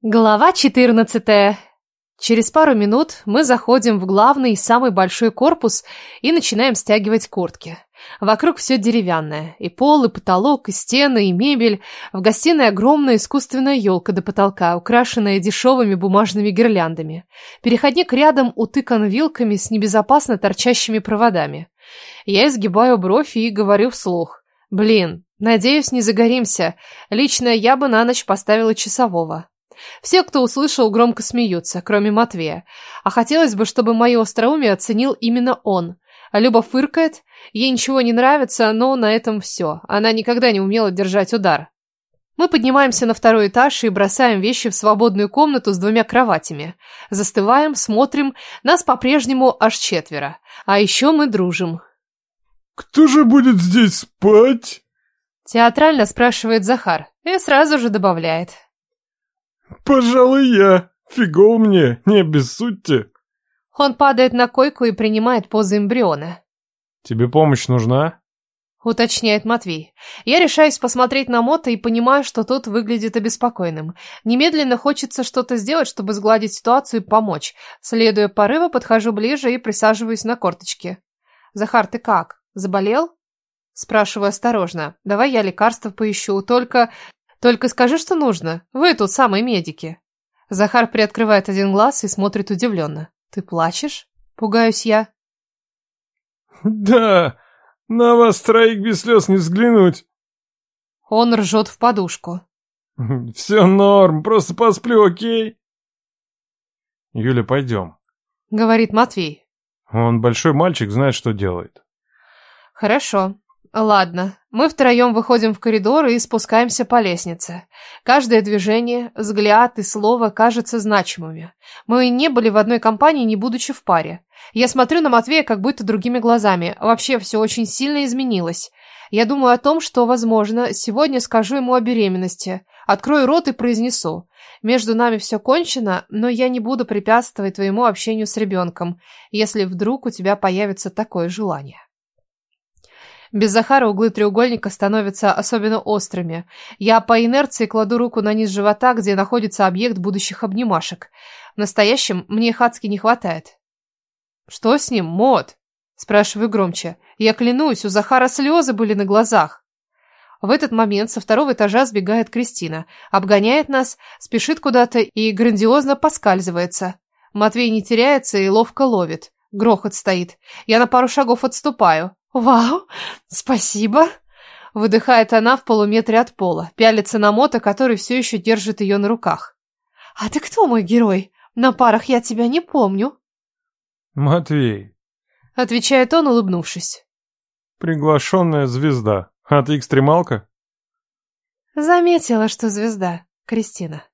Глава 14. Через пару минут мы заходим в главный, самый большой корпус и начинаем стягивать куртки. Вокруг все деревянное. И пол, и потолок, и стены, и мебель. В гостиной огромная искусственная елка до потолка, украшенная дешевыми бумажными гирляндами. Переходник рядом утыкан вилками с небезопасно торчащими проводами. Я изгибаю бровь и говорю вслух. Блин, надеюсь, не загоримся. Лично я бы на ночь поставила часового. Все, кто услышал, громко смеются, кроме Матвея. А хотелось бы, чтобы мое остроумие оценил именно он. А Люба фыркает, ей ничего не нравится, но на этом все. Она никогда не умела держать удар. Мы поднимаемся на второй этаж и бросаем вещи в свободную комнату с двумя кроватями. Застываем, смотрим, нас по-прежнему аж четверо. А еще мы дружим. «Кто же будет здесь спать?» Театрально спрашивает Захар и сразу же добавляет. «Пожалуй, я. Фигол мне, не обессудьте». Он падает на койку и принимает позу эмбриона. «Тебе помощь нужна?» Уточняет Матвей. Я решаюсь посмотреть на Мота и понимаю, что тот выглядит обеспокоенным. Немедленно хочется что-то сделать, чтобы сгладить ситуацию и помочь. Следуя порыву, подхожу ближе и присаживаюсь на корточки. «Захар, ты как? Заболел?» Спрашиваю осторожно. «Давай я лекарство поищу, только только скажи, что нужно. Вы тут самые медики. Захар приоткрывает один глаз и смотрит удивленно. Ты плачешь? Пугаюсь я. Да, на вас троих без слез не взглянуть. Он ржет в подушку. Все норм, просто посплю, окей? Юля, пойдем. Говорит Матвей. Он большой мальчик, знает, что делает. Хорошо. Ладно, мы втроем выходим в коридор и спускаемся по лестнице. Каждое движение, взгляд и слово кажутся значимыми. Мы не были в одной компании, не будучи в паре. Я смотрю на Матвея как будто другими глазами. Вообще все очень сильно изменилось. Я думаю о том, что, возможно, сегодня скажу ему о беременности. Открою рот и произнесу. Между нами все кончено, но я не буду препятствовать твоему общению с ребенком, если вдруг у тебя появится такое желание. Без Захара углы треугольника становятся особенно острыми. Я по инерции кладу руку на низ живота, где находится объект будущих обнимашек. В настоящем мне Хацки не хватает. «Что с ним, Мот?» Спрашиваю громче. Я клянусь, у Захара слезы были на глазах. В этот момент со второго этажа сбегает Кристина, обгоняет нас, спешит куда-то и грандиозно поскальзывается. Матвей не теряется и ловко ловит. Грохот стоит. Я на пару шагов отступаю. «Вау, спасибо!» Выдыхает она в полуметре от пола, пялится на Мота, который все еще держит ее на руках. «А ты кто мой герой? На парах я тебя не помню». «Матвей», — отвечает он, улыбнувшись. «Приглашенная звезда. А ты экстремалка?» Заметила, что звезда, Кристина.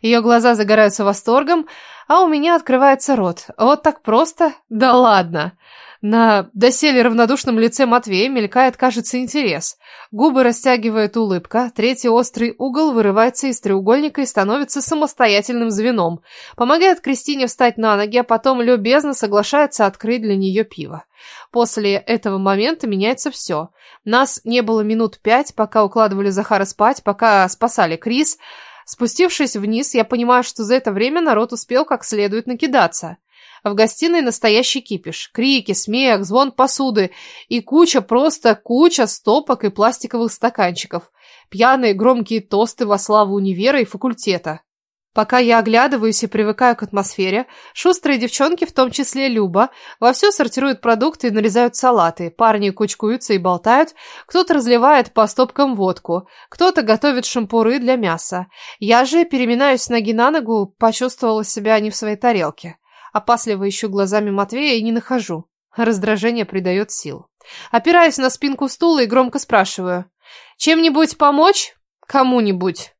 Ее глаза загораются восторгом, а у меня открывается рот. Вот так просто? Да ладно. На доселе равнодушном лице Матвея мелькает, кажется, интерес. Губы растягивает улыбка, третий острый угол вырывается из треугольника и становится самостоятельным звеном. Помогает Кристине встать на ноги, а потом любезно соглашается открыть для нее пиво. После этого момента меняется все. Нас не было минут пять, пока укладывали Захара спать, пока спасали Крис. Спустившись вниз, я понимаю, что за это время народ успел как следует накидаться. В гостиной настоящий кипиш. Крики, смех, звон посуды и куча, просто куча стопок и пластиковых стаканчиков. Пьяные громкие тосты во славу универа и факультета. Пока я оглядываюсь и привыкаю к атмосфере, шустрые девчонки, в том числе Люба, вовсю сортируют продукты и нарезают салаты. Парни кучкуются и болтают, кто-то разливает по стопкам водку, кто-то готовит шампуры для мяса. Я же, переминаюсь ноги на ногу, почувствовала себя не в своей тарелке. Опасливо ищу глазами Матвея и не нахожу. Раздражение придает сил. Опираюсь на спинку стула и громко спрашиваю. «Чем-нибудь помочь? Кому-нибудь?»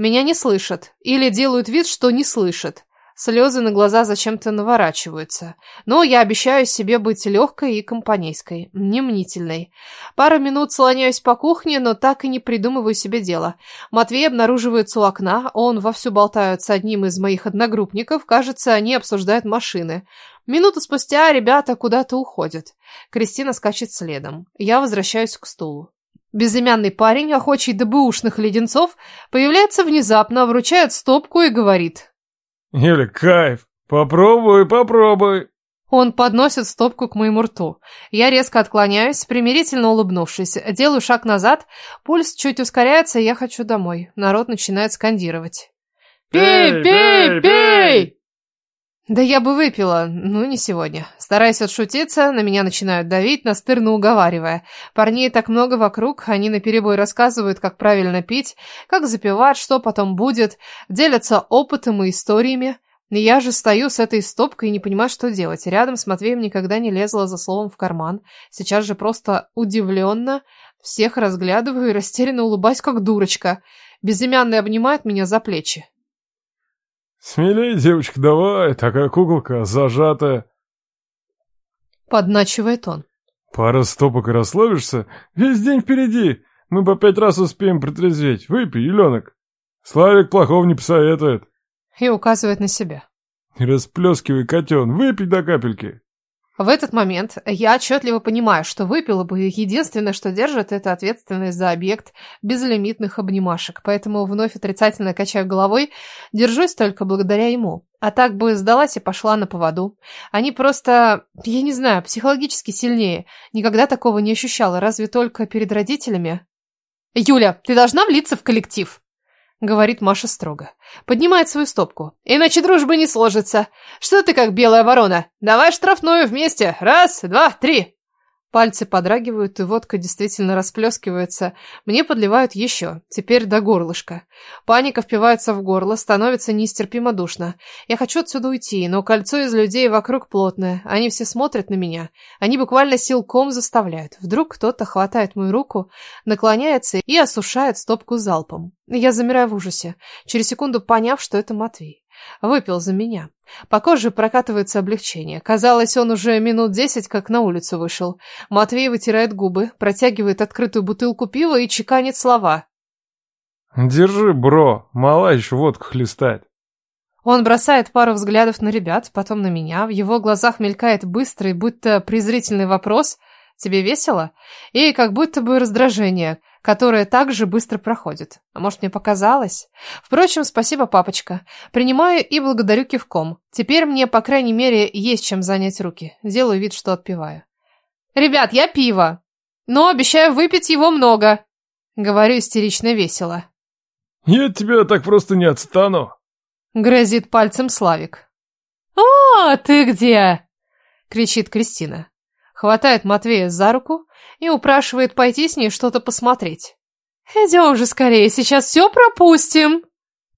Меня не слышат. Или делают вид, что не слышат. Слезы на глаза зачем-то наворачиваются. Но я обещаю себе быть легкой и компанейской, не мнительной. Пару минут слоняюсь по кухне, но так и не придумываю себе дело. Матвей обнаруживается у окна, он вовсю болтает с одним из моих одногруппников, кажется, они обсуждают машины. Минуту спустя ребята куда-то уходят. Кристина скачет следом. Я возвращаюсь к стулу. Безымянный парень, охочий до бэушных леденцов, появляется внезапно, вручает стопку и говорит. Юля, кайф. Попробуй, попробуй. Он подносит стопку к моему рту. Я резко отклоняюсь, примирительно улыбнувшись. Делаю шаг назад, пульс чуть ускоряется, и я хочу домой. Народ начинает скандировать. Пей, пей, пей! Да я бы выпила, ну не сегодня. Стараясь отшутиться, на меня начинают давить, настырно уговаривая. Парней так много вокруг, они наперебой рассказывают, как правильно пить, как запивать, что потом будет, делятся опытом и историями. Я же стою с этой стопкой и не понимаю, что делать. Рядом с Матвеем никогда не лезла за словом в карман. Сейчас же просто удивленно всех разглядываю и растерянно улыбаюсь, как дурочка. Безымянный обнимает меня за плечи. Смелей, девочка, давай, такая куколка зажатая. Подначивает он. Пара стопок и расслабишься, весь день впереди. Мы по пять раз успеем протрезветь. Выпей, Еленок. Славик плохого не посоветует. И указывает на себя. Не расплескивай, котен, выпей до капельки. В этот момент я отчетливо понимаю, что выпила бы, единственное, что держит, это ответственность за объект безлимитных обнимашек, поэтому вновь отрицательно качаю головой, держусь только благодаря ему. А так бы сдалась и пошла на поводу. Они просто, я не знаю, психологически сильнее. Никогда такого не ощущала, разве только перед родителями. «Юля, ты должна влиться в коллектив!» Говорит Маша строго. Поднимает свою стопку. Иначе дружбы не сложится. Что ты как белая ворона? Давай штрафную вместе. Раз, два, три. Пальцы подрагивают, и водка действительно расплескивается. Мне подливают еще, теперь до горлышка. Паника впивается в горло, становится нестерпимо душно. Я хочу отсюда уйти, но кольцо из людей вокруг плотное. Они все смотрят на меня. Они буквально силком заставляют. Вдруг кто-то хватает мою руку, наклоняется и осушает стопку залпом. Я замираю в ужасе, через секунду поняв, что это Матвей. Выпил за меня. По коже прокатывается облегчение. Казалось, он уже минут десять как на улицу вышел. Матвей вытирает губы, протягивает открытую бутылку пива и чеканит слова. Держи, бро, мала еще водку хлестать. Он бросает пару взглядов на ребят, потом на меня. В его глазах мелькает быстрый, будто презрительный вопрос «Тебе весело?» и как будто бы раздражение – которая также быстро проходит. А может, мне показалось? Впрочем, спасибо, папочка. Принимаю и благодарю кивком. Теперь мне, по крайней мере, есть чем занять руки. Делаю вид, что отпиваю. «Ребят, я пиво, но обещаю выпить его много», — говорю истерично весело. «Я от тебя так просто не отстану», — грозит пальцем Славик. «О, ты где?» — кричит Кристина. Хватает Матвея за руку и упрашивает пойти с ней что-то посмотреть. «Идем же скорее, сейчас все пропустим!»